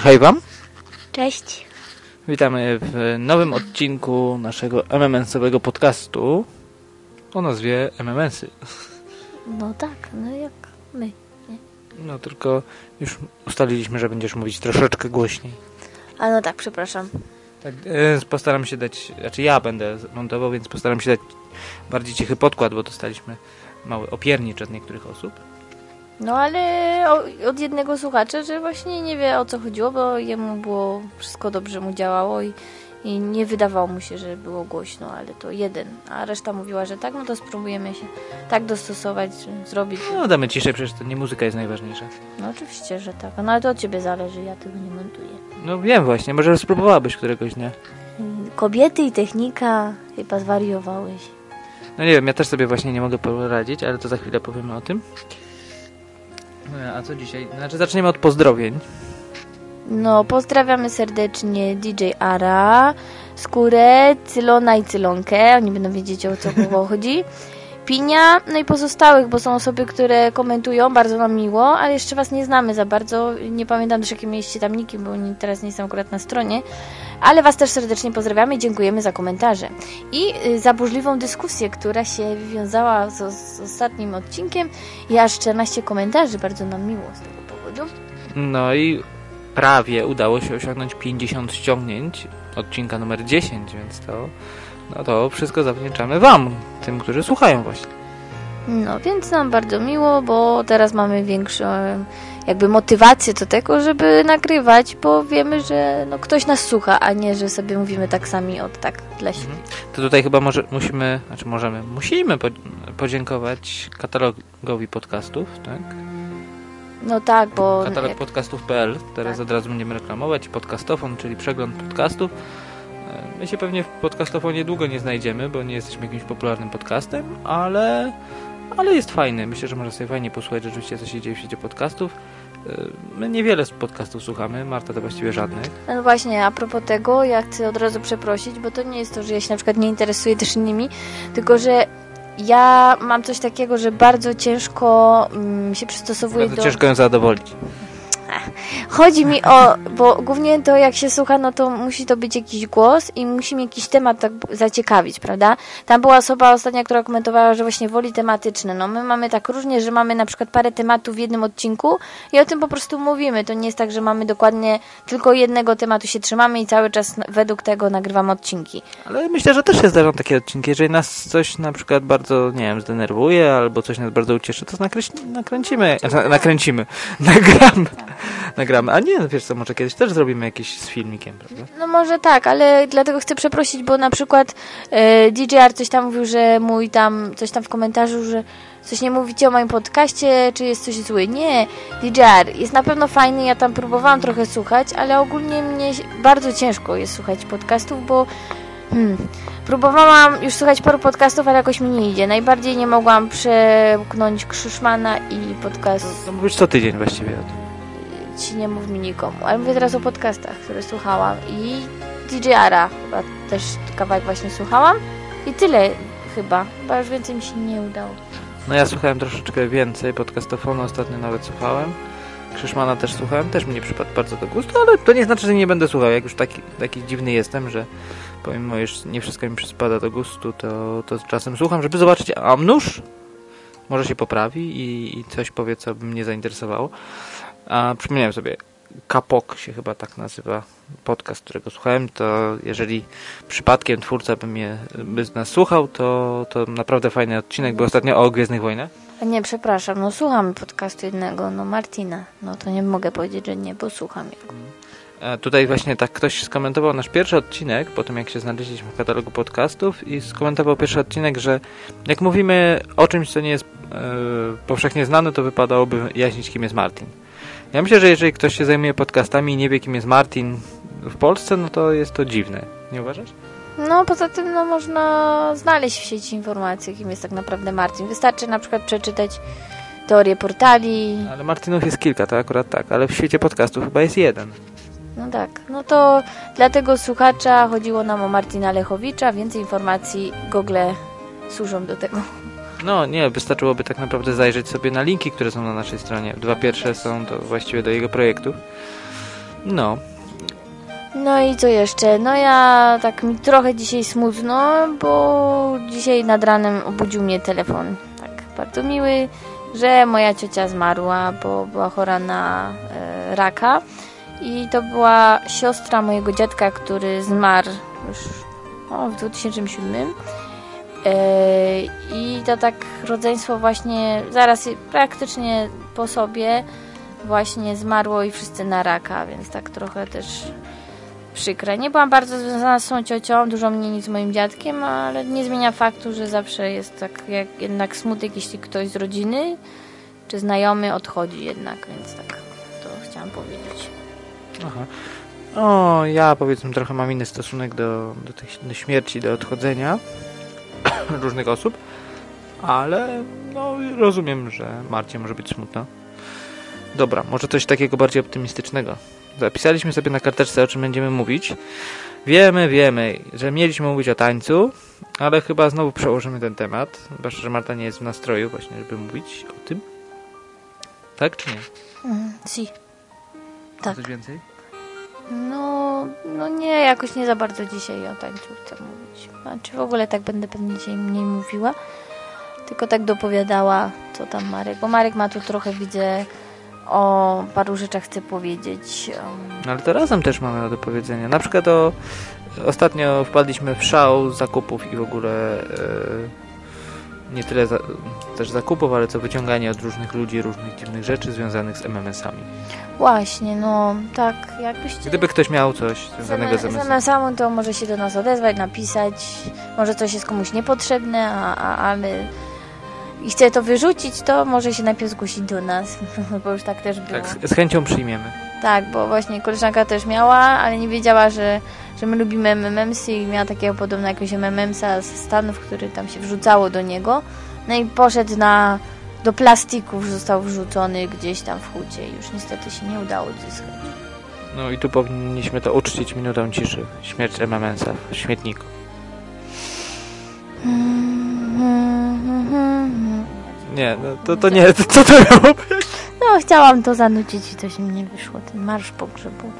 Hej Wam. Cześć. Witamy w nowym odcinku naszego MMS-owego podcastu o nazwie MMS-y. No tak, no jak my. No tylko już ustaliliśmy, że będziesz mówić troszeczkę głośniej. A no tak, przepraszam. Tak, e, postaram się dać, znaczy ja będę montował, więc postaram się dać bardziej cichy podkład, bo dostaliśmy mały opiernicz od niektórych osób. No ale od jednego słuchacza, że właśnie nie wie o co chodziło, bo jemu było wszystko dobrze mu działało i, i nie wydawało mu się, że było głośno, ale to jeden, a reszta mówiła, że tak, no to spróbujemy się tak dostosować, zrobić. No damy ciszej, przecież to nie muzyka jest najważniejsza. No oczywiście, że tak, no ale to od ciebie zależy, ja tego nie montuję. No wiem właśnie, może spróbowałabyś któregoś dnia. Kobiety i technika, chyba zwariowałeś. No nie wiem, ja też sobie właśnie nie mogę poradzić, ale to za chwilę powiemy o tym. E, A co dzisiaj? Znaczy zaczniemy od pozdrowień. No, pozdrawiamy serdecznie DJ Ara, Skórę, Cylona i Cylonkę. Oni będą wiedzieć o co chodzi. Pinia, no i pozostałych, bo są osoby, które komentują, bardzo nam miło, ale jeszcze Was nie znamy za bardzo. Nie pamiętam też, jakie mieliście tam niki, bo teraz nie jestem akurat na stronie. Ale Was też serdecznie pozdrawiamy i dziękujemy za komentarze. I y, za burzliwą dyskusję, która się wywiązała z, z ostatnim odcinkiem. I aż 14 komentarzy, bardzo nam miło z tego powodu. No i prawie udało się osiągnąć 50 ściągnięć odcinka numer 10, więc to, no to wszystko zawdzięczamy Wam, tym, którzy słuchają właśnie. No, więc nam bardzo miło, bo teraz mamy większą jakby motywację do tego, żeby nagrywać, bo wiemy, że no, ktoś nas słucha, a nie, że sobie mówimy tak sami od tak dla siebie. To tutaj chyba może musimy, znaczy możemy, musimy po, podziękować katalogowi podcastów, tak? No tak, bo Katalog jak, podcastów.pl, teraz Tak. od razu będziemy reklamować, podcastofon, czyli przegląd podcastów. E, My się pewnie w podcastofonie długo nie znajdziemy, bo nie jesteśmy jakimś popularnym podcastem, ale, ale jest fajny. Myślę, że można sobie fajnie posłuchać rzeczywiście, co się dzieje w świecie podcastów. E, My niewiele z podcastów słuchamy, Marta to właściwie żadnych. no właśnie, a propos tego, ja chcę od razu przeprosić, bo to nie jest to, że ja się na przykład nie interesuję też innymi, tylko że ja mam coś takiego, że bardzo ciężko mm, się przystosowuję Bardzo do... ciężko ją zadowolić. Chodzi mi o, bo głównie to jak się słucha, no to musi to być jakiś głos i musi mnie jakiś temat tak zaciekawić, prawda? Tam była osoba ostatnia, która komentowała, że właśnie woli tematyczne. No my mamy tak różnie, że mamy na przykład parę tematów w jednym odcinku i o tym po prostu mówimy. To nie jest tak, że mamy dokładnie tylko jednego tematu się trzymamy i cały czas według tego nagrywamy odcinki. Ale myślę, że też się zdarzą takie odcinki. Jeżeli nas coś na przykład bardzo, nie wiem, zdenerwuje albo coś nas bardzo ucieszy, to nakręci- nakręcimy. Na, nakręcimy. Nagramy. Nagramy. A nie, no wiesz co, może kiedyś też zrobimy jakiś z filmikiem, prawda? No może tak, ale dlatego chcę przeprosić, bo na przykład e, DJR coś tam mówił, że mój tam, coś tam w komentarzu, że coś nie mówicie o moim podcaście, czy jest coś zły. Nie, DJR jest na pewno fajny, ja tam próbowałam trochę słuchać, ale ogólnie mnie bardzo ciężko jest słuchać podcastów, bo hmm, próbowałam już słuchać paru podcastów, ale jakoś mi nie idzie. Najbardziej nie mogłam przepchnąć Krzyszmana i podcast To mówisz co tydzień właściwie o tym. Ci nie mów mi nikomu. Ale mówię teraz o podcastach, które słuchałam. I DJ-ara chyba też kawałek właśnie słuchałam. I tyle chyba. Chyba już więcej mi się nie udało. No ja słuchałem troszeczkę więcej podcastofonu, ostatnio nawet słuchałem. Krzyszmana też słuchałem, też mi nie przypadł bardzo do gustu, ale to nie znaczy, że nie będę słuchał. Jak już taki, taki dziwny jestem, że pomimo, iż nie wszystko mi przypada do gustu, to, to czasem słucham, żeby zobaczyć, a nóż może się poprawi i, i coś powie, co by mnie zainteresowało. A przypomniałem sobie, Kapok się chyba tak nazywa podcast, którego słuchałem, to jeżeli przypadkiem twórca by mnie by nas słuchał, to, to naprawdę fajny odcinek, był ostatnio o Gwiezdnych Wojnach. A nie, przepraszam, no słucham podcastu jednego, no Martina. No to nie mogę powiedzieć, że nie, bo słucham jego. A tutaj właśnie tak ktoś skomentował nasz pierwszy odcinek, po tym jak się znaleźliśmy w katalogu podcastów i skomentował pierwszy odcinek, że jak mówimy o czymś, co nie jest e, powszechnie znane, to wypadałoby jaśnić, kim jest Martin. Ja myślę, że jeżeli ktoś się zajmuje podcastami i nie wie, kim jest Martin w Polsce, no to jest to dziwne. Nie uważasz? No poza tym no można znaleźć w sieci informacje, kim jest tak naprawdę Martin. Wystarczy na przykład przeczytać teorię portali. Ale Martinów jest kilka, to akurat tak, ale w świecie podcastów chyba jest jeden. no tak. No to dla tego słuchacza chodziło nam o Martina Lechowicza. Więcej informacji Google służą do tego. No nie, wystarczyłoby tak naprawdę zajrzeć sobie na linki, które są na naszej stronie. Dwa pierwsze są to właściwie do jego projektów. No, No i co jeszcze? No ja tak mi trochę dzisiaj smutno, bo dzisiaj nad ranem obudził mnie telefon. Tak, bardzo miły, że moja ciocia zmarła, bo była chora na e, raka. I to była siostra mojego dziadka, który zmarł już o, w 2007. E, I to tak rodzeństwo właśnie zaraz praktycznie po sobie właśnie zmarło i wszyscy na raka, więc tak trochę też przykre. Nie byłam bardzo związana z tą ciocią, dużo mniej niż z moim dziadkiem, ale nie zmienia faktu, że zawsze jest tak jak jednak smutek, jeśli ktoś z rodziny czy znajomy odchodzi jednak, więc tak to chciałam powiedzieć. Aha. O, ja powiedzmy trochę mam inny stosunek do, do, tej, do śmierci, do odchodzenia różnych osób, ale no, rozumiem, że Marcie może być smutno. Dobra, może coś takiego bardziej optymistycznego. Zapisaliśmy sobie na karteczce, o czym będziemy mówić. Wiemy, wiemy, że mieliśmy mówić o tańcu, ale chyba znowu przełożymy ten temat, zwłaszcza, że Marta nie jest w nastroju właśnie, żeby mówić o tym. Tak czy nie? Mm, si. Tak. Coś więcej? No, no nie, jakoś nie za bardzo dzisiaj o tańcu chcę mówić. Znaczy w ogóle tak będę pewnie dzisiaj mniej mówiła. Tylko tak dopowiadała, co tam Marek. Bo Marek ma tu trochę, widzę, o paru rzeczach chce powiedzieć. No ale to razem też mamy do powiedzenia. Na przykład o, ostatnio wpadliśmy w szał zakupów i w ogóle e, nie tyle za, też zakupów, ale co wyciąganie od różnych ludzi różnych dziwnych rzeczy związanych z MMS-ami. Właśnie, no tak, jakbyście... Gdyby ktoś miał coś związanego z Z. MMS-em to może się do nas odezwać, napisać. Może coś jest komuś niepotrzebne, a, a, ale i chce to wyrzucić, to może się najpierw zgłosić do nas, bo już tak też było. Tak, z, z chęcią przyjmiemy. Tak, bo właśnie koleżanka też miała, ale nie wiedziała, że, że my lubimy MMMsy i miała takiego podobnego jakiegoś MMMsa z Stanów, który tam się wrzucało do niego. No i poszedł na, do plastików, został wrzucony gdzieś tam w hucie i już niestety się nie udało odzyskać. No i tu powinniśmy to uczcić minutą ciszy. Śmierć MMS-a w śmietniku. Nie, no to, to nie, to, co to miało być? No, chciałam to zanucić i coś mi nie wyszło, ten marsz pogrzebowy.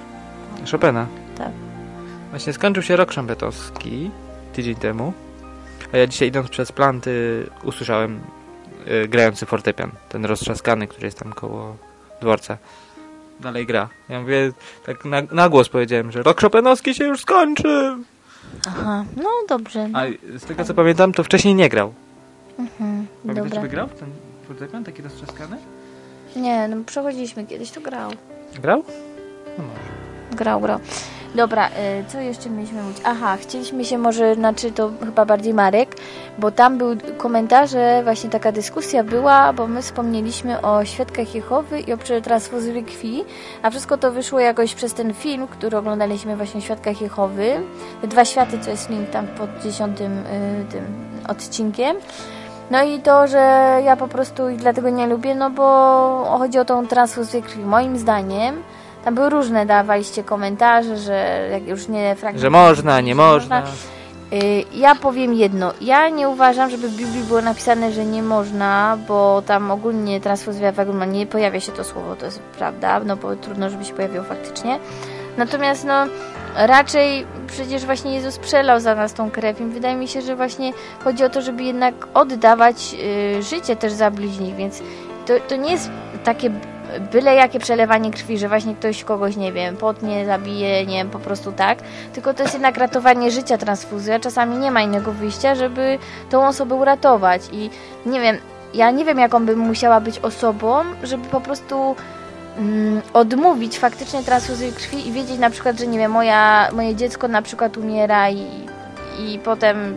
Chopina. Tak. Właśnie skończył się rok szambetowski tydzień temu, a ja dzisiaj idąc przez planty usłyszałem y, grający fortepian, ten roztrzaskany, który jest tam koło dworca. Dalej gra. Ja mówię, tak na, na głos powiedziałem, że rok szopenowski się już skończy. Aha, no dobrze. A z tego co pamiętam, to wcześniej nie grał. Mhm, Pamiętasz, dobra. żeby grał ten fortepian, taki roztrzaskany? Nie, no przechodziliśmy kiedyś, to grał. Grał? No może. Grał, grał. Dobra, y, co jeszcze mieliśmy mówić? Aha, chcieliśmy się może, znaczy to chyba bardziej Marek, bo tam był komentarz, że właśnie taka dyskusja była, bo my wspomnieliśmy o świadkach Jehowy i o przetransfuzji krwi, a wszystko to wyszło jakoś przez ten film, który oglądaliśmy właśnie o świadkach Jehowy. Dwa światy, co jest link tam pod dziesiątym y, tym odcinkiem. No i to, że ja po prostu i dlatego nie lubię, no bo chodzi o tą transfuzję krwi. Moim zdaniem tam były różne, dawaliście komentarze, że jak już nie fragment. Że można, nie można. Y, Ja powiem jedno. Ja nie uważam, żeby w Biblii było napisane, że nie można, bo tam ogólnie transfuzja wagonu nie pojawia się to słowo, to jest prawda, no bo trudno, żeby się pojawiło faktycznie. Natomiast no raczej przecież właśnie Jezus przelał za nas tą krew i wydaje mi się, że właśnie chodzi o to, żeby jednak oddawać y, życie też za bliźnich, więc to, to nie jest takie byle jakie przelewanie krwi, że właśnie ktoś kogoś, nie wiem, potnie, zabije, nie wiem, po prostu tak, tylko to jest jednak ratowanie życia transfuzja, czasami nie ma innego wyjścia, żeby tą osobę uratować. I nie wiem, ja nie wiem jaką bym musiała być osobą, żeby po prostu mm, odmówić faktycznie transfuzji krwi i wiedzieć na przykład, że nie wiem, moja, moje dziecko na przykład umiera i, i potem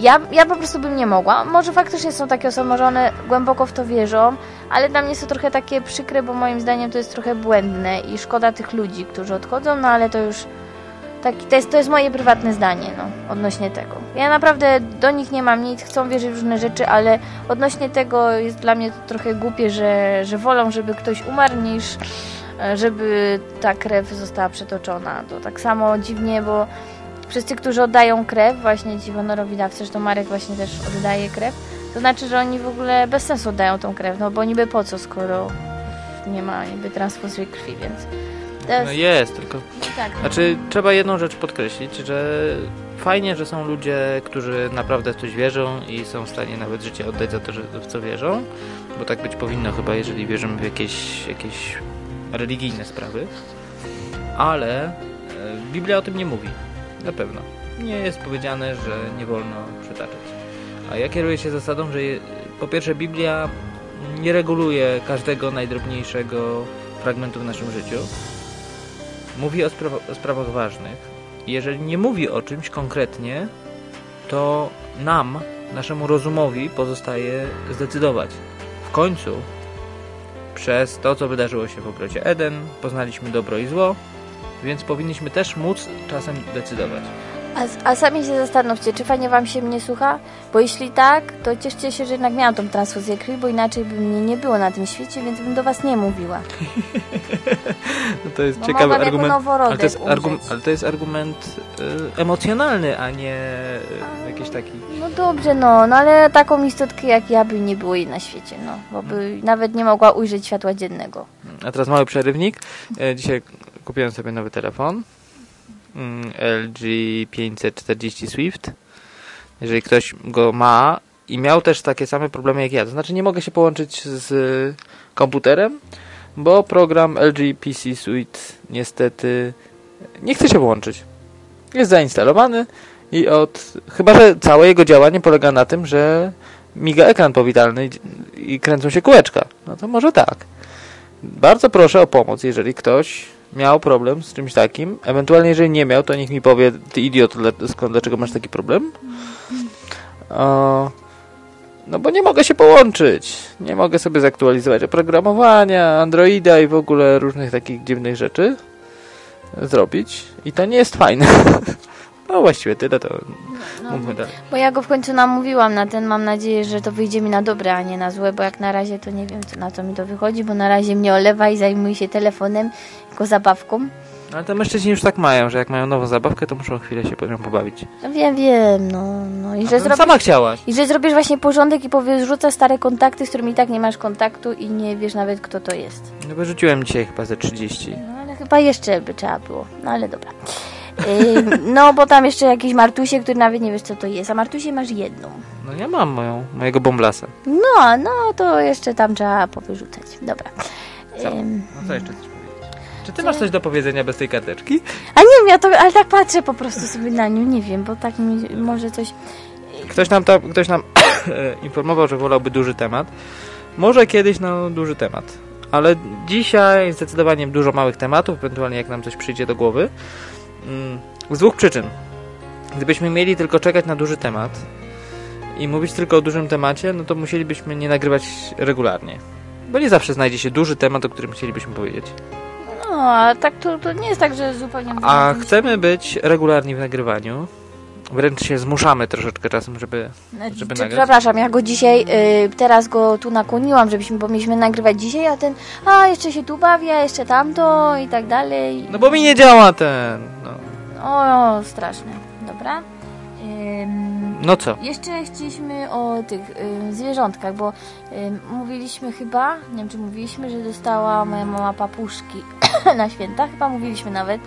ja, ja po prostu bym nie mogła. Może faktycznie są takie osoby, może one głęboko w to wierzą, ale dla mnie to trochę takie przykre, bo moim zdaniem to jest trochę błędne i szkoda tych ludzi, którzy odchodzą, no ale to już tak, to, jest, to jest moje prywatne zdanie no, odnośnie tego. Ja naprawdę do nich nie mam nic, chcą wierzyć w różne rzeczy, ale odnośnie tego jest dla mnie to trochę głupie, że, że wolą, żeby ktoś umarł niż e, żeby ta krew została przetoczona. To tak samo dziwnie, bo wszyscy, którzy oddają krew, właśnie ci honorowi dawcy, zresztą Marek właśnie też oddaje krew, to znaczy, że oni w ogóle bez sensu oddają tą krew, no bo niby po co, skoro nie ma niby transfuzji krwi, więc... To jest, No jest, tylko no tak, Znaczy, trzeba jedną rzecz podkreślić, że fajnie, że są ludzie, którzy naprawdę w coś wierzą i są w stanie nawet życie oddać za to, że w co wierzą, bo tak być powinno chyba, jeżeli wierzymy w jakieś, jakieś religijne sprawy, ale e, Biblia o tym nie mówi, na pewno. Nie jest powiedziane, że nie wolno przytaczać. A ja kieruję się zasadą, że po pierwsze Biblia nie reguluje każdego najdrobniejszego fragmentu w naszym życiu, mówi o, sprawa- o sprawach ważnych. Jeżeli nie mówi o czymś konkretnie, to nam, naszemu rozumowi pozostaje zdecydować. W końcu, przez to, co wydarzyło się w ogrodzie Eden, poznaliśmy dobro i zło, więc powinniśmy też móc czasem decydować. A, a sami się zastanówcie, czy fajnie wam się mnie słucha? Bo jeśli tak, to cieszcie się, że jednak miałam tą transfuzję krwi, bo inaczej by mnie nie było na tym świecie, więc bym do was nie mówiła. No to jest Bo ciekawy argument. Ale to, jest ale to jest argument y, emocjonalny, a nie y, jakiś taki. No dobrze, no, no ale taką istotkę jak ja by nie było jej na świecie, no, bo by nawet nie mogła ujrzeć światła dziennego. A teraz mały przerywnik. E, Dzisiaj kupiłem sobie nowy telefon. Mm, LG 540 Swift. Jeżeli ktoś go ma i miał też takie same problemy jak ja, to znaczy nie mogę się połączyć z komputerem, bo program LG PC Suite niestety nie chce się włączyć. Jest zainstalowany i od chyba że całe jego działanie polega na tym, że miga ekran powitalny i- i kręcą się kółeczka. No to może tak. Bardzo proszę o pomoc, jeżeli ktoś miał problem z czymś takim. Ewentualnie, jeżeli nie miał, to niech mi powie, ty idioto, dla- skąd, dlaczego masz taki problem? O, no bo nie mogę się połączyć. Nie mogę sobie zaktualizować oprogramowania, Androida i w ogóle różnych takich dziwnych rzeczy zrobić. I to nie jest fajne. No właściwie tyle, to No, mówmy dalej. bo ja go w końcu namówiłam na ten, mam nadzieję, że to wyjdzie mi na dobre, a nie na złe, bo jak na razie to nie wiem, co, na co mi to wychodzi, bo na razie mnie olewa i zajmuje się telefonem jako zabawką. Ale te mężczyźni już tak mają, że jak mają nową zabawkę, to muszą chwilę się pod nią pobawić. No wiem, wiem, no, no i że to zrobisz... sama chciałaś. I że zrobisz właśnie porządek i powiesz, rzuca stare kontakty, z którymi i tak nie masz kontaktu i nie wiesz nawet, kto to jest. No wyrzuciłem dzisiaj chyba ze 30. No ale chyba jeszcze by trzeba było. No ale dobra. No bo tam jeszcze jakieś Martusie, który nawet nie wiesz, co to jest. A Martusie masz jedną. No ja mam moją, mojego bomblasa. No, no to jeszcze tam trzeba powyrzucać. Dobra. Co? No co jeszcze powiedzieć? Czy ty masz coś do powiedzenia bez tej karteczki? a nie wiem, ja to, ale tak patrzę po prostu sobie na nią, nie wiem, bo tak mi może coś... Ktoś nam, tam, ktoś nam informował, że wolałby duży temat. Może kiedyś no duży temat. Ale dzisiaj zdecydowanie dużo małych tematów, ewentualnie jak nam coś przyjdzie do głowy. Mm, Z dwóch przyczyn. Gdybyśmy mieli tylko czekać na duży temat i mówić tylko o dużym temacie, no to musielibyśmy nie nagrywać regularnie. Bo nie zawsze znajdzie się duży temat, o którym chcielibyśmy powiedzieć. No, a tak to, to nie jest tak, że zupełnie... A chcemy być regularni w nagrywaniu. Wręcz się zmuszamy troszeczkę czasem, żeby. Znaczy, żeby czy- nagrać? Przepraszam, ja go dzisiaj, y, teraz go tu nakłoniłam, żebyśmy, bo mieliśmy nagrywać dzisiaj, a ten, a jeszcze się tu bawię, jeszcze tamto i tak dalej. No bo mi nie działa ten. No, O, straszne. Dobra. Ym, no co? jeszcze chcieliśmy o tych ym, zwierzątkach, bo ym, mówiliśmy chyba, nie wiem czy mówiliśmy, że dostała moja mama papuszki na święta, chyba mówiliśmy nawet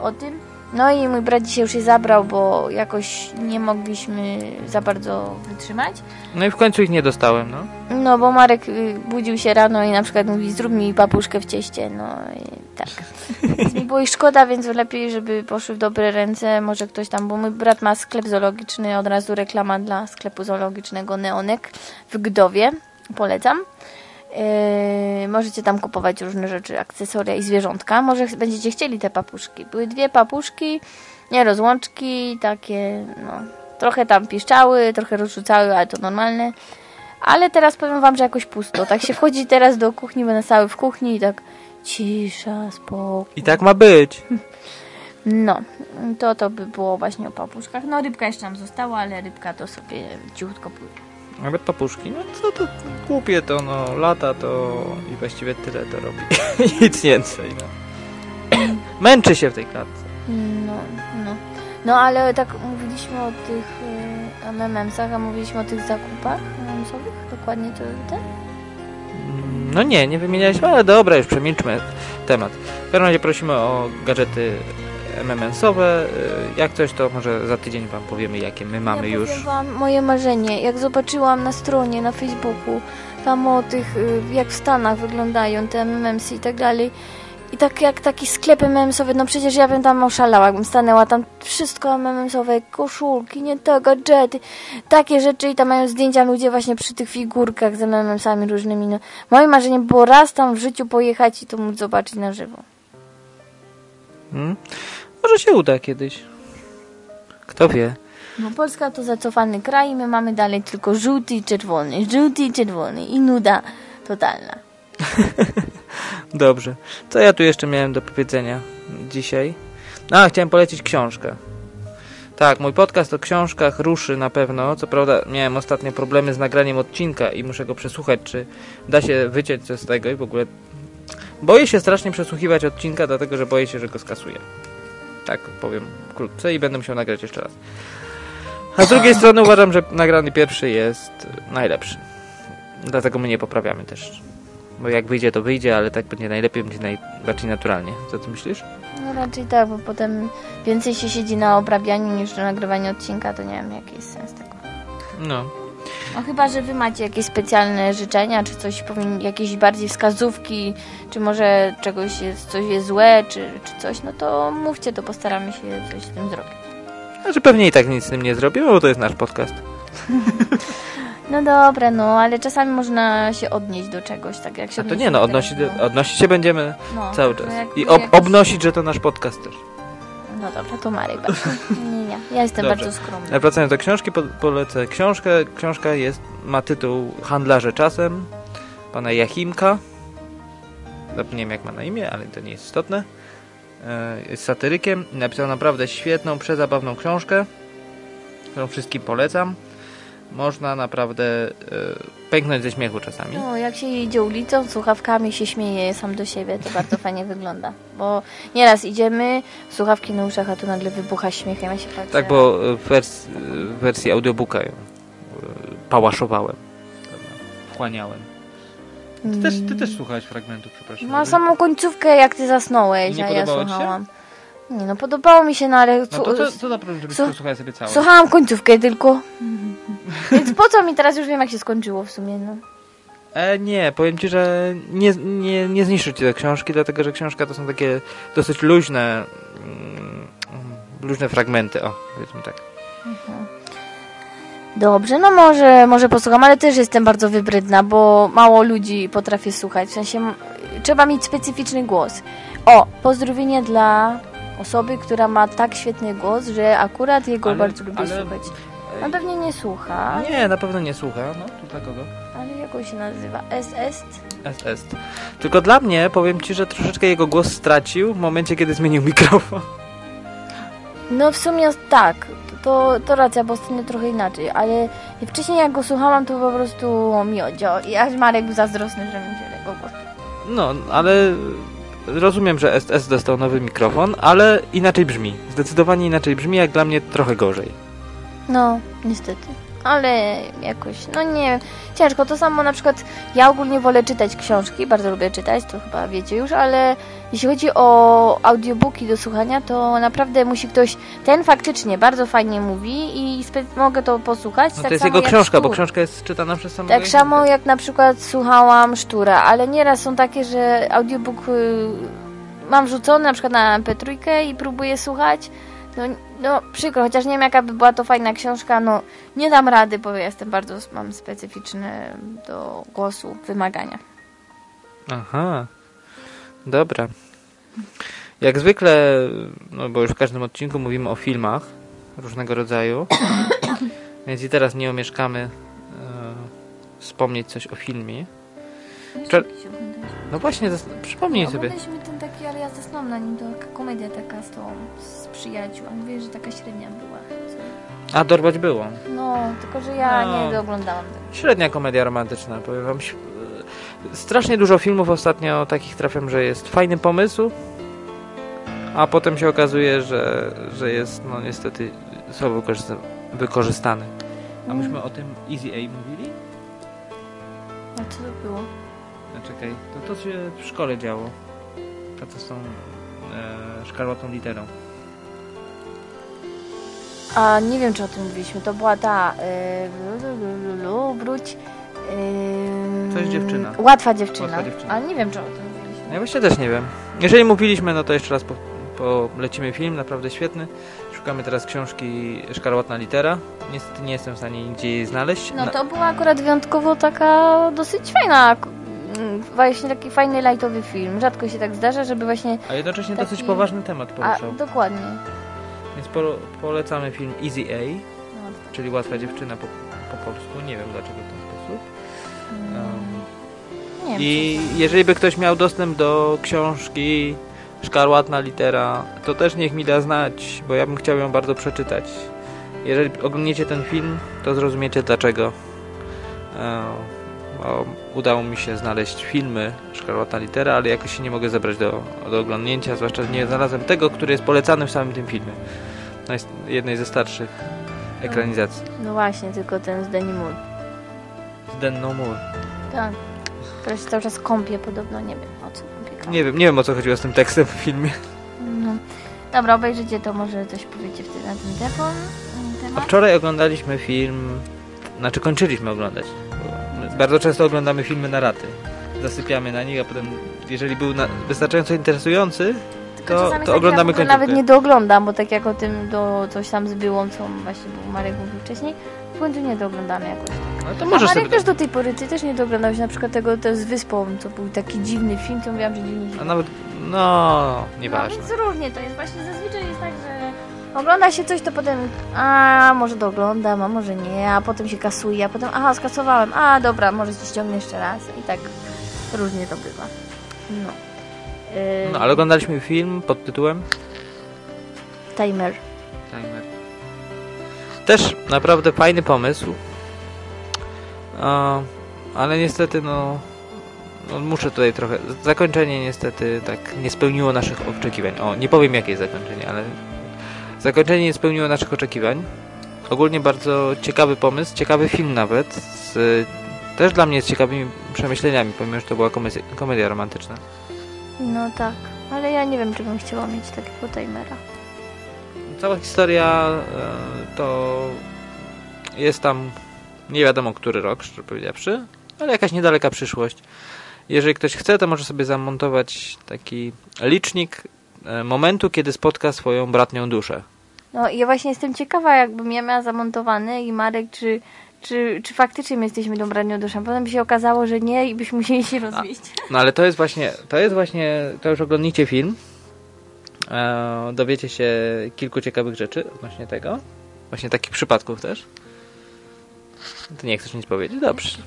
o tym. No i mój brat dzisiaj już je zabrał, bo jakoś nie mogliśmy za bardzo wytrzymać. No i w końcu ich nie dostałem, no. No, bo Marek y, budził się rano i na przykład mówi, zrób mi papuszkę w cieście, no i tak. Więc mi było ich szkoda, więc lepiej, żeby poszły w dobre ręce, może ktoś tam, bo mój brat ma sklep zoologiczny, od razu reklama dla sklepu zoologicznego Neonek w Gdowie, polecam. Yy, możecie tam kupować różne rzeczy, akcesoria i zwierzątka. Może będziecie chcieli te papuszki. Były dwie papuszki, nie rozłączki, takie, no, trochę tam piszczały, trochę rozrzucały, ale to normalne. Ale teraz powiem wam, że jakoś pusto. Tak się wchodzi teraz do kuchni, będę cały w kuchni i tak cisza, spokój. I tak ma być. No, to to by było właśnie o papuszkach. No rybka jeszcze nam została, ale rybka to sobie cichutko płynie. Ale papuszki, no co to głupie to, no lata to i właściwie tyle to robi. Nic więcej, no. Męczy się w tej klatce. No, no. No ale tak mówiliśmy o tych y, MMM-sach, a mówiliśmy o tych zakupach MMM-sowych? Dokładnie to ten? Mm, No nie, nie wymienialiśmy, ale dobra, już przemilczmy temat. W każdym razie prosimy o gadżety MMS-owe. Y, Jak coś, to może za tydzień wam powiemy, jakie my mamy ja już. powiem wam moje marzenie. Jak zobaczyłam na stronie, na Facebooku, tam o tych, y, jak w Stanach wyglądają te MMS i tak dalej. I tak jak taki sklep MMS-owy, no przecież ja bym tam oszalała, jakbym stanęła tam wszystko MMS-owe, koszulki, nie to, gadżety, takie rzeczy i tam mają zdjęcia ludzie właśnie przy tych figurkach z MMS-ami różnymi. No. Moje marzenie było raz tam w życiu pojechać i to móc zobaczyć na żywo. Hmm? Może się uda kiedyś. Kto wie. Bo Polska to zacofany kraj i my mamy dalej tylko żółty i czerwony, żółty i czerwony i nuda totalna. Dobrze. Co ja tu jeszcze miałem do powiedzenia dzisiaj? A, chciałem polecić książkę. Tak, mój podcast o książkach ruszy na pewno. Co prawda miałem ostatnio problemy z nagraniem odcinka i muszę go przesłuchać, czy da się wyciąć coś z tego i w ogóle... Boję się strasznie przesłuchiwać odcinka, dlatego że boję się, że go skasuję. Tak powiem wkrótce i będę musiał nagrać jeszcze raz. A z drugiej strony uważam, że nagrany pierwszy jest najlepszy. Dlatego my nie poprawiamy też. Bo jak wyjdzie, to wyjdzie, ale tak będzie najlepiej, będzie najbardziej naturalnie. Co ty myślisz? No raczej tak, bo potem więcej się siedzi na obrabianiu niż na nagrywaniu odcinka, to nie wiem jaki jest sens tego. No. No chyba, że wy macie jakieś specjalne życzenia, czy coś powinien, jakieś bardziej wskazówki, czy może czegoś jest, coś jest złe, czy, czy coś, no to mówcie, to postaramy się coś z tym zrobić. Znaczy pewnie i tak nic z tym nie zrobimy, bo to jest nasz podcast. No dobra, no, ale czasami można się odnieść do czegoś, tak jak się A to nie no, odnosić, no. odnosić się będziemy No, cały no czas. jak- I ob, obnosić, że to nasz podcast też. No dobra, to Marek bardzo. Nie, nie, ja jestem Dobrze. bardzo skromna. A Wracając do książki, po, polecę książkę. Książka jest, ma tytuł Handlarze czasem pana Jachimka. Zapomniałem jak ma na imię, ale to nie jest istotne. E, Jest satyrykiem i napisał naprawdę świetną, przezabawną książkę, którą wszystkim polecam. Można naprawdę e, pęknąć ze śmiechu czasami. No, jak się idzie ulicą, z słuchawkami się śmieje sam do siebie, to bardzo fajnie wygląda. Bo nieraz idziemy, słuchawki na uszach, a tu nagle wybucha śmiechem, ja się patrzę. Tak, bo e, w, wers wersji audiobooka ją e, pałaszowałem. Prawda? Wchłaniałem. Ty też, ty też słuchałeś fragmentów, przepraszam. Ma samą końcówkę, jak ty zasnąłeś, a ja ci się? Nie, no podobało mi się, no ale... No to co, co za problem, żebyś Słuch- sobie całe? Słuchałam końcówkę tylko. Więc po co mi teraz już wiem, jak się skończyło w sumie, no. E, nie, powiem ci, że nie, nie, nie zniszczy ci te książki, dlatego że książka to są takie dosyć luźne, mm, luźne fragmenty, o, powiedzmy tak. Dobrze, no może, może posłucham, ale też jestem bardzo wybrydna, bo mało ludzi potrafię słuchać. W sensie trzeba mieć specyficzny głos. O, pozdrowienie dla osoby, która ma tak świetny głos, że akurat jego Ale- bardzo lubię ale- słuchać. On pewnie nie słucha, Nie, na pewno nie słucha, no, tu dla kogo? ale jak on się nazywa? SS? SS. Tylko dla mnie, powiem ci, że troszeczkę jego głos stracił w momencie, kiedy zmienił mikrofon. No w sumie tak, to, to racja, bo ostatnio trochę inaczej, ale wcześniej jak go słuchałam, to po prostu miodzio i aż Marek był zazdrosny, że mi się tego głos. No, ale rozumiem, że SS dostał nowy mikrofon, ale inaczej brzmi. Zdecydowanie inaczej brzmi, jak dla mnie trochę gorzej. No, niestety. Ale jakoś, no nie, ciężko. To samo na przykład, ja ogólnie wolę czytać książki, bardzo lubię czytać, to chyba wiecie już, ale jeśli chodzi o audiobooki do słuchania, to naprawdę musi ktoś, ten faktycznie bardzo fajnie mówi i mogę to posłuchać. No tak to jest samo jego książka, bo książka jest czytana przez samego Tak samo jak na przykład słuchałam Sztura, ale nieraz są takie, że audiobook y, mam wrzucony na przykład na MP3 i próbuję słuchać. No, no przykro, chociaż nie wiem jaka by była to fajna książka, no nie dam rady, bo ja jestem bardzo, mam specyficzne do głosu wymagania. Aha, dobra. Jak zwykle, no bo już w każdym odcinku mówimy o filmach różnego rodzaju, więc i teraz nie omieszkamy e, wspomnieć coś o filmie. Wczor- No właśnie, zas- przypomnij sobie. Ja zasnąłem na nim, to taka komedia taka z tą, z przyjaciół. Mówię, że taka średnia była. A, dorwać było. No, tylko że ja No. nie dooglądałam tego. Średnia komedia romantyczna, powiem wam. Ś- Strasznie dużo filmów ostatnio takich trafiam, że jest fajny pomysł, a potem się okazuje, że, że jest no niestety słabo wykorzysta- wykorzystany. A myśmy o tym Easy A mówili? A co to było? No czekaj, to to się w szkole działo. A to są e, szkarłatną literą. A nie wiem, czy o tym mówiliśmy. To była ta... Yy, wróć... Yy, Coś dziewczyna. Łatwa dziewczyna. Łatwa dziewczyna. Ale nie wiem, czy o tym mówiliśmy. Ja właśnie też nie wiem. Jeżeli mówiliśmy, no to jeszcze raz po, polecimy film, naprawdę świetny. Szukamy teraz książki Szkarłatna Litera. Niestety nie jestem w stanie nigdzie jej znaleźć. No to była akurat wyjątkowo taka dosyć fajna, właśnie taki fajny, lightowy film. Rzadko się tak zdarza, żeby właśnie... A jednocześnie taki- dosyć poważny temat A, poruszał. dokładnie. Więc po, polecamy film Easy A, No, czyli Łatwa Dziewczyna po, po polsku. Nie wiem dlaczego w ten sposób. Um, nie wiem, I jeżeli by ktoś miał dostęp do książki Szkarłatna Litera, to też niech mi da znać, bo ja bym chciał ją bardzo przeczytać. Jeżeli oglądniecie ten film, to zrozumiecie dlaczego. Bo udało mi się znaleźć filmy Szkarłatna Litera, ale jakoś się nie mogę zebrać do, do oglądnięcia, zwłaszcza że nie znalazłem tego, który jest polecany w samym tym filmie. To jest jednej ze starszych ekranizacji. No właśnie, tylko ten z Danny Moore. Z Denną Moore. Tak. Która się cały czas kąpie podobno, nie wiem o co kąpie. Nie wiem, nie wiem o co chodziło z tym tekstem w filmie. No. Dobra, obejrzycie to, może coś powiecie wtedy na ten telefon. A wczoraj oglądaliśmy film, znaczy kończyliśmy oglądać. Bardzo często oglądamy filmy na raty. Zasypiamy na nich, a potem, jeżeli był na, wystarczająco interesujący, to, to oglądamy ja końcówkę. nawet nie dooglądam, bo tak jak o tym do coś tam z byłą, co właśnie był Marek mówił wcześniej, w końcu nie dooglądamy jakoś. No to A możesz Marek sobie... też do tej pory, ty też nie dooglądałeś na przykład tego to z Wyspą, to był taki dziwny film, to mówiłam, że dziwny film. A nawet, no, No nieważne. więc różnie to jest, właśnie zazwyczaj jest tak, ogląda się coś, to potem a może dooglądam, a może nie, a potem się kasuje, a potem aha, skasowałem, a dobra, może ci ściągnę jeszcze raz i tak różnie to bywa. No. Yy, No, ale oglądaliśmy film pod tytułem Timer. Timer. Też naprawdę fajny pomysł. A, ale niestety, no, no, muszę tutaj trochę. Zakończenie niestety tak nie spełniło naszych oczekiwań. O, nie powiem jakie jest zakończenie, ale zakończenie nie spełniło naszych oczekiwań. Ogólnie bardzo ciekawy pomysł, ciekawy film nawet. Z, też dla mnie z ciekawymi przemyśleniami, pomimo że to była komedia, komedia romantyczna. No tak, ale ja nie wiem, czy bym chciała mieć takiego timera. Cała historia e, to jest tam nie wiadomo który rok, szczerze powiedziawszy, ale jakaś niedaleka przyszłość. Jeżeli ktoś chce, to może sobie zamontować taki licznik e, momentu, kiedy spotka swoją bratnią duszę. No ja właśnie jestem ciekawa, jakbym ja miała zamontowany i Marek, czy, czy, czy faktycznie my jesteśmy tą bratnią duszą. Potem by się okazało, że nie i byśmy musieli się rozwieść. No ale to jest właśnie, to jest właśnie, to już oglądnijcie film. E, dowiecie się kilku ciekawych rzeczy odnośnie tego. Właśnie takich przypadków też. Ty nie chcesz nic powiedzieć? Dobrze.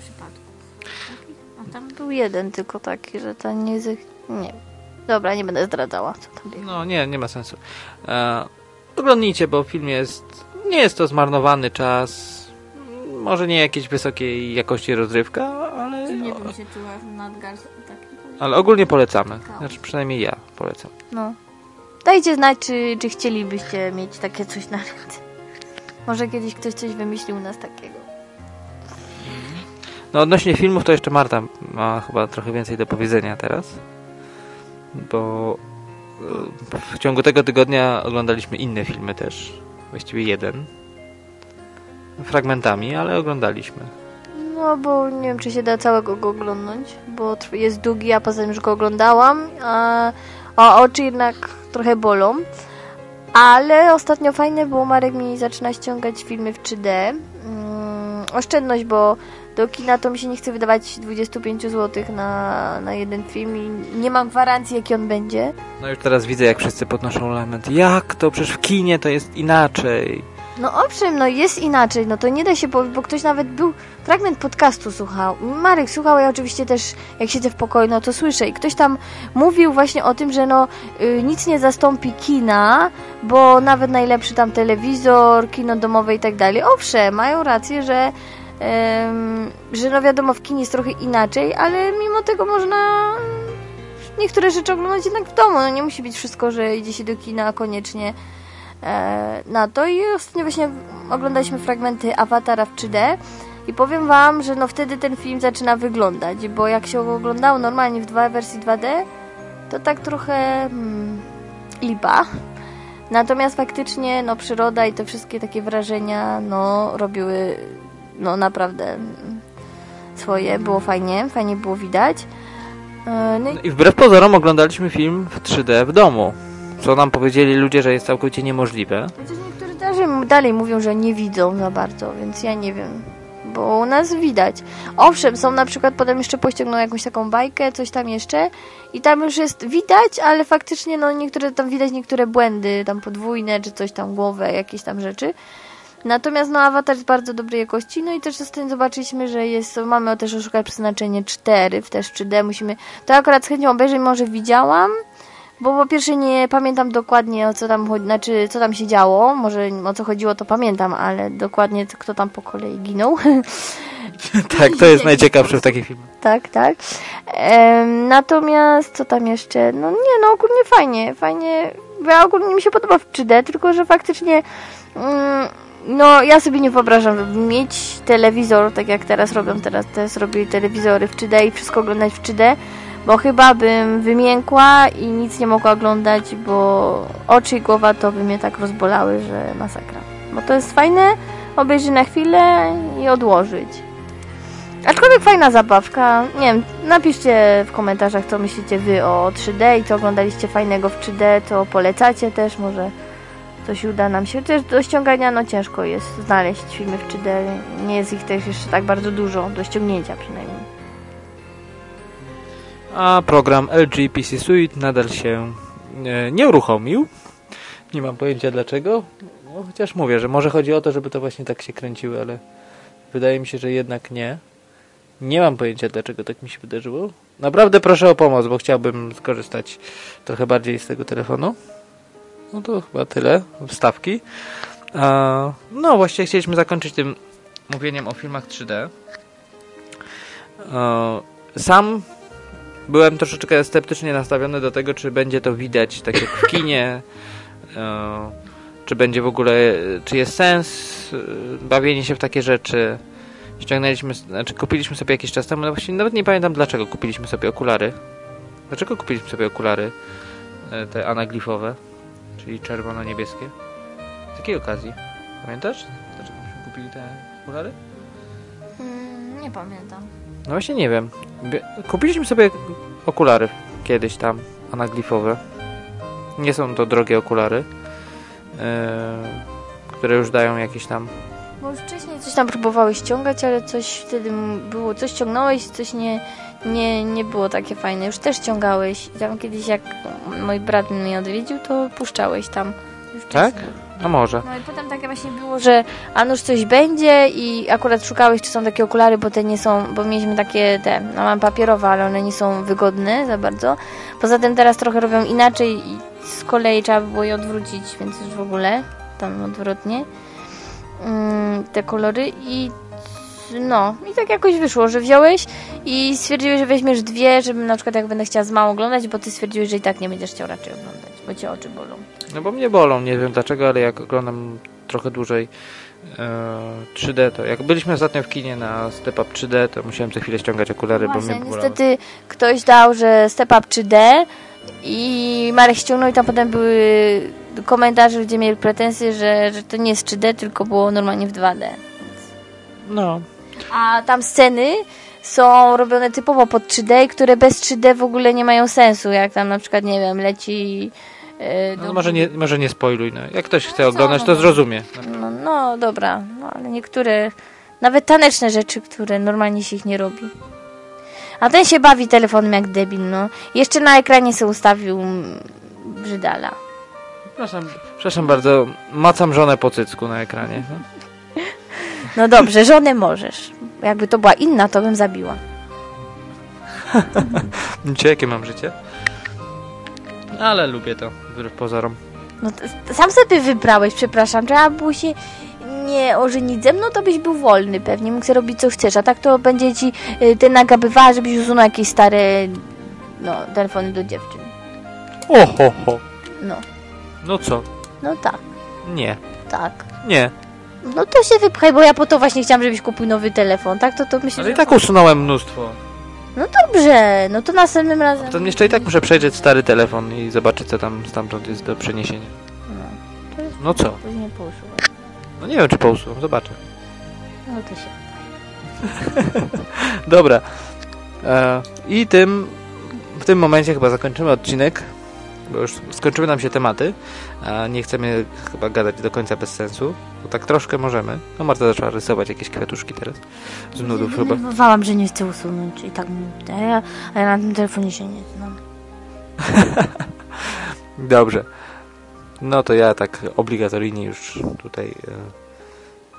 A tam był jeden tylko taki, że ten język... Nie. Dobra, nie będę zdradzała, co tam było. No nie, nie ma sensu. E, oglądnijcie, bo film jest. Nie jest to zmarnowany czas. Może nie jakiejś wysokiej jakości rozrywka, ale, się czuła nadgarst taki. ale ogólnie polecamy. Znaczy przynajmniej ja polecam. No. Dajcie znać, czy, czy chcielibyście mieć takie coś na ręce. Może kiedyś ktoś coś wymyślił u nas takiego. No odnośnie filmów to jeszcze Marta ma chyba trochę więcej do powiedzenia teraz. Bo w ciągu tego tygodnia oglądaliśmy inne filmy też. Właściwie jeden. Fragmentami, ale oglądaliśmy. No, bo nie wiem, czy się da całego go oglądnąć, bo jest długi, a poza tym już go oglądałam, a, a oczy jednak trochę bolą. Ale ostatnio fajne było, Marek mi zaczyna ściągać filmy w 3D. Mm, oszczędność, bo do kina to mi się nie chce wydawać 25 zł na, na jeden film i nie mam gwarancji, jaki on będzie. No już teraz widzę, jak wszyscy podnoszą element. Jak to? Przecież w kinie to jest inaczej. No owszem, no jest inaczej, no to nie da się, bo, bo ktoś nawet był, fragment podcastu słuchał. Marek słuchał, ja oczywiście też, jak siedzę w pokoju, no to słyszę i ktoś tam mówił właśnie o tym, że no y, nic nie zastąpi kina, bo nawet najlepszy tam telewizor, kino domowe i tak dalej. Owszem, mają rację, że że no wiadomo, w kinie jest trochę inaczej, ale mimo tego można niektóre rzeczy oglądać jednak w domu. No nie musi być wszystko, że idzie się do kina koniecznie e, na to. I ostatnio właśnie oglądaliśmy fragmenty Awatara w 3D i powiem Wam, że no wtedy ten film zaczyna wyglądać, bo jak się oglądało normalnie w dwa wersji 2D, to tak trochę hmm, lipa. Natomiast faktycznie no przyroda i te wszystkie takie wrażenia no robiły no naprawdę swoje, było fajnie, fajnie było widać. E, no i I wbrew pozorom oglądaliśmy film w 3D w domu. Co nam powiedzieli ludzie, że jest całkowicie niemożliwe. Chociaż niektórzy dalej, dalej mówią, że nie widzą za bardzo, więc ja nie wiem. Bo u nas widać. Owszem, są na przykład, potem jeszcze pościągną jakąś taką bajkę, coś tam jeszcze i tam już jest widać, ale faktycznie no niektóre tam widać niektóre błędy, tam podwójne, czy coś tam, głowę, jakieś tam rzeczy. Natomiast no Avatar jest bardzo dobrej jakości, no i też ostatnio zobaczyliśmy, że jest, mamy też oszukać przeznaczenie 4, w też 3D musimy, to akurat z chęcią obejrzeć, może widziałam, bo po pierwsze nie pamiętam dokładnie o co tam chodzi, znaczy co tam się działo, może o co chodziło to pamiętam, ale dokładnie kto tam po kolei ginął. tak, to jest najciekawsze w takich filmach. tak, tak. Em, natomiast co tam jeszcze? No nie, no ogólnie fajnie, fajnie. Ja ogólnie mi się podoba w 3D, tylko że faktycznie mm, no ja sobie nie wyobrażam żeby mieć telewizor, tak jak teraz robią, teraz, teraz robili telewizory w 3D i wszystko oglądać w 3D, bo chyba bym wymiękła i nic nie mogła oglądać, bo oczy i głowa to by mnie tak rozbolały, że masakra. Bo to jest fajne, obejrzeć na chwilę i odłożyć. Aczkolwiek fajna zabawka. Nie wiem, napiszcie w komentarzach, co myślicie wy o 3D i co oglądaliście fajnego w 3D, to polecacie też, może coś uda nam się. Też do ściągania, no ciężko jest znaleźć filmy w 3D. Nie jest ich też jeszcze tak bardzo dużo, do ściągnięcia przynajmniej. A program LG PC Suite nadal się e, nie uruchomił. Nie mam pojęcia dlaczego. No, chociaż mówię, że może chodzi o to, żeby to właśnie tak się kręciły, ale wydaje mi się, że jednak nie. Nie mam pojęcia dlaczego tak mi się wydarzyło. Naprawdę proszę o pomoc, bo chciałbym skorzystać trochę bardziej z tego telefonu. No to chyba tyle. Wstawki. No właśnie chcieliśmy zakończyć tym mówieniem o filmach 3D. E, Sam byłem troszeczkę sceptycznie nastawiony do tego, czy będzie to widać tak jak w kinie, czy będzie w ogóle, czy jest sens e, bawienie się w takie rzeczy. Ściągnęliśmy, znaczy kupiliśmy sobie jakiś czas temu, no właśnie nawet nie pamiętam dlaczego kupiliśmy sobie okulary. Dlaczego kupiliśmy sobie okulary e, te anaglifowe, czyli czerwono-niebieskie? Z jakiej okazji? Pamiętasz? Dlaczego myśmy kupili te okulary? Mm, nie pamiętam. No właśnie nie wiem. Kupiliśmy sobie okulary kiedyś tam, anaglifowe. Nie są to drogie okulary, yy, które już dają jakieś tam... Bo już wcześniej coś tam próbowałeś ściągać, ale coś wtedy było, coś ściągnąłeś, coś nie, nie, nie było takie fajne. Już też ściągałeś. Tam kiedyś jak mój brat mnie odwiedził, to puszczałeś tam. Już Tak? A może. No i potem takie właśnie było, że a nuż coś będzie i akurat szukałeś, czy są takie okulary, bo te nie są, bo mieliśmy takie te, no mam papierowe, ale one nie są wygodne za bardzo. Poza tym teraz trochę robią inaczej i z kolei trzeba by było je odwrócić, więc już w ogóle tam odwrotnie mm, te kolory i no, i tak jakoś wyszło, że wziąłeś i stwierdziłeś, że weźmiesz dwie, żebym na przykład jak będę chciała z małą oglądać, bo ty stwierdziłeś, że i tak nie będziesz chciał raczej oglądać, bo cię oczy bolą. No bo mnie bolą, nie wiem dlaczego, ale jak oglądam trochę dłużej e, 3D, to jak byliśmy ostatnio w kinie na Step Up 3D, to musiałem co chwilę ściągać okulary, bo Właśnie, mnie bolały. niestety ktoś dał, że Step Up 3D i Marek ściągnął i tam potem były komentarze, gdzie mieli pretensje, że, że to nie jest 3D, tylko było normalnie w 2D. No, A tam sceny są robione typowo pod 3D, które bez 3D w ogóle nie mają sensu, jak tam na przykład, nie wiem, leci... yy, no do- może, nie, może nie spoiluj, no. jak ktoś chce co, oglądać, no. to zrozumie. No, no dobra, no, ale niektóre, nawet taneczne rzeczy, które normalnie się ich nie robi. A ten się bawi telefonem jak debil, no. Jeszcze na ekranie sobie ustawił brzydala. Przepraszam, przepraszam bardzo, macam żonę po cycku na ekranie. No dobrze, żonę możesz. Jakby to była inna, to bym zabiła. Widzicie, jakie mam życie? Ale lubię to, wbrew pozorom. No sam sobie wybrałeś, przepraszam. Trzeba było się nie ożenić ze mną, to byś był wolny pewnie. Mógł sobie robić co chcesz, a tak to będzie ci y, ty nagabywała, żebyś usunął jakieś stare no, telefony do dziewczyn. O, ho, ho. No, No co? no tak, Nie. tak. Nie. No to się wypchaj, bo ja po to właśnie chciałam, żebyś kupił nowy telefon, tak? To to myślę, Ale że... i tak usunąłem mnóstwo. No dobrze, no to następnym razem... Potem jeszcze i tak muszę przejrzeć stary telefon i zobaczyć, co tam stamtąd jest do przeniesienia. No, to jest No co? później poszło. No nie wiem, czy po usuwam, zobaczę. No to się... Dobra. E, I tym, w tym momencie chyba zakończymy odcinek, bo już skończyły nam się tematy, a nie chcemy chyba gadać do końca bez sensu, bo tak troszkę możemy. No Marta zaczęła rysować jakieś kwiatuszki teraz, z nudów chyba. Denerwowałam, że nie chcę usunąć i tak... A ja, a ja na tym telefonie się nie znam. Dobrze. No to ja tak obligatoryjnie już tutaj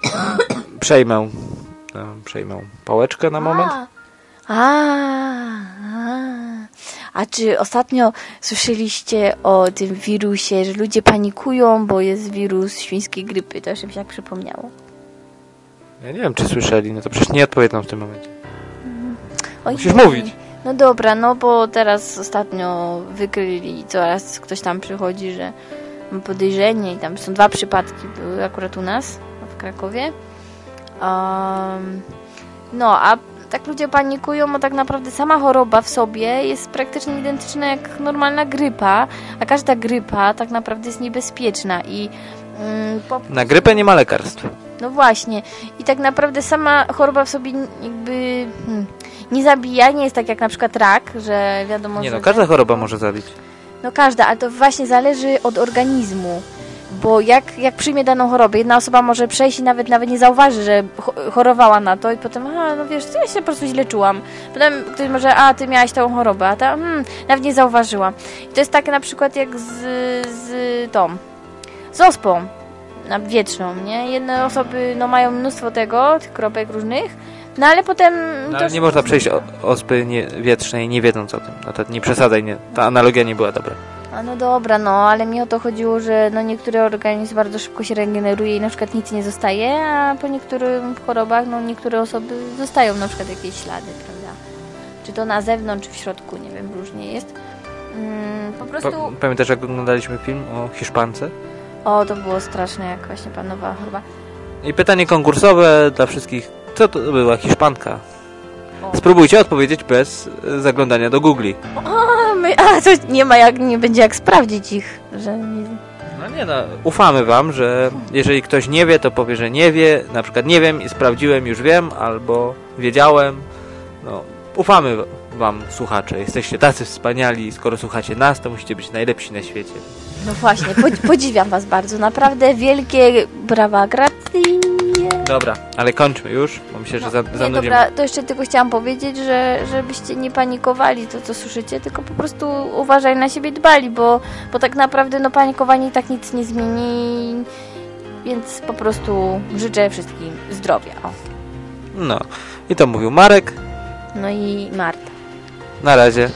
e, przejmę, e, przejmę pałeczkę na moment. A, a, a. a czy ostatnio słyszeliście o tym wirusie, że ludzie panikują, bo jest wirus świńskiej grypy? To już mi się tak przypomniało. Ja nie wiem, czy słyszeli, no to przecież nie odpowiedzą w tym momencie. Oj, Musisz mówić. No dobra, no bo teraz ostatnio wykryli, coraz ktoś tam przychodzi, że ma podejrzenie i tam są dwa przypadki, były akurat u nas w Krakowie. Um, no, a tak ludzie panikują, bo tak naprawdę sama choroba w sobie jest praktycznie identyczna jak normalna grypa, a każda grypa tak naprawdę jest niebezpieczna i mm, po, Na grypę nie ma lekarstw. no właśnie. I tak naprawdę sama choroba w sobie jakby hmm, nie zabija, nie jest tak jak na przykład rak, że wiadomo, Nie że... no, każda choroba może zabić. No każda, ale to właśnie zależy od organizmu. Bo jak, jak przyjmie daną chorobę, jedna osoba może przejść i nawet nawet nie zauważy, że cho- chorowała na to i potem, a no wiesz, ja się po prostu źle czułam. Potem ktoś może, a ty miałaś tą chorobę, a ta, hmm, nawet nie zauważyła. I to jest tak na przykład jak z, z tą, z ospą na wietrzną, nie? Jedne osoby no, mają mnóstwo tego, tych kropek różnych, no ale potem... No, ale nie można przejść o, ospy nie, wietrznej nie wiedząc o tym. No to nie przesadzaj, nie. Ta analogia nie była dobra. A no dobra, no ale mi o to chodziło, że no niektóry organizm bardzo szybko się regeneruje i na przykład nic nie zostaje, a po niektórych chorobach no niektóre osoby zostają na przykład jakieś ślady, prawda? Czy to na zewnątrz, czy w środku, nie wiem, różnie jest. Mm, po prostu... Pa, pamiętasz, jak oglądaliśmy film o Hiszpance? O, to było straszne, jak właśnie panowała choroba. I pytanie konkursowe dla wszystkich. Co to była Hiszpanka? Spróbujcie odpowiedzieć bez e, zaglądania do Googli. A, my, a to nie ma jak, nie będzie jak sprawdzić ich, że nie... No nie no, ufamy wam, że jeżeli ktoś nie wie, to powie, że nie wie. Na przykład nie wiem i sprawdziłem, już wiem, albo wiedziałem. No, ufamy wam, słuchacze. Jesteście tacy wspaniali. Skoro słuchacie nas, to musicie być najlepsi na świecie. No właśnie, pod, podziwiam was bardzo, naprawdę wielkie brawa, gratuluję. Dobra, ale kończmy już, bo myślę, że za, No, Nie, dobra, to jeszcze tylko chciałam powiedzieć, że żebyście nie panikowali to, co słyszycie, tylko po prostu uważaj na siebie dbali, bo, bo tak naprawdę no panikowanie i tak nic nie zmieni, więc po prostu życzę wszystkim zdrowia. O. No, i to mówił Marek. No i Marta. Na razie.